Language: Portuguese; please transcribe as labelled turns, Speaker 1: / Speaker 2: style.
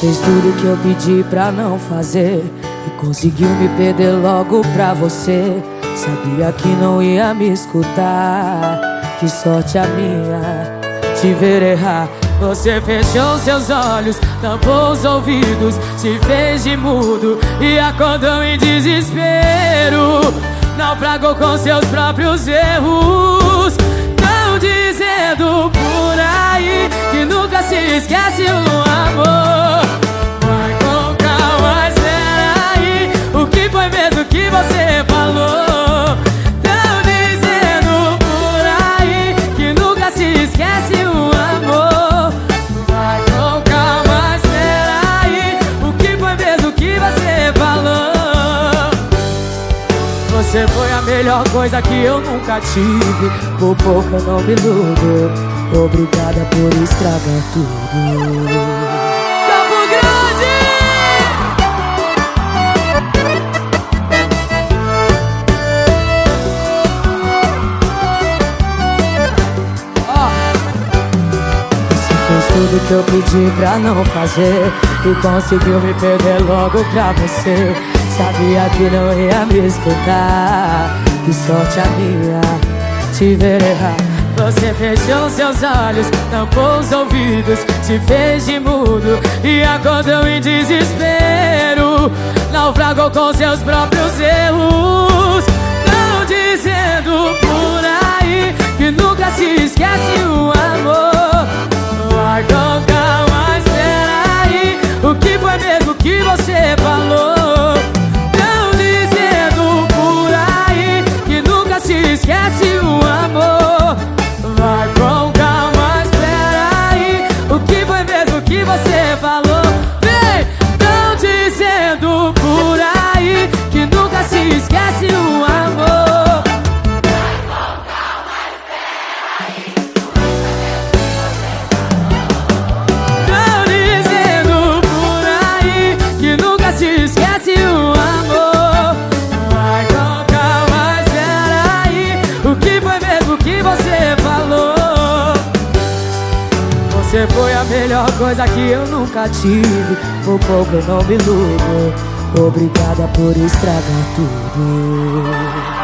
Speaker 1: fez tudo que eu pedi pra não fazer E conseguiu me perder logo pra você. Sabia que não ia me escutar. Que sorte a minha te ver errar. Você fechou seus olhos, tampou os ouvidos Se fez de mudo e acordou em desespero. Naufragou com seus próprios erros. Tão dizendo por aí Que nunca se esquece o Você foi a melhor coisa que eu nunca tive Por pouco eu não me iludo Obrigada por estragar tudo. Campo Grande! Você fez tudo que eu pedi pra não fazer E conseguiu me perder logo pra você Sabia que não ia me escutar Que sorte a minha te ver errar você fechou seus olhos, tampou os ouvidos Se fez de mudo e acordou em desespero. Naufragou com seus próprios erros Você foi a melhor coisa que eu nunca tive. Por pouco eu não me iludo Obrigada por estragar tudo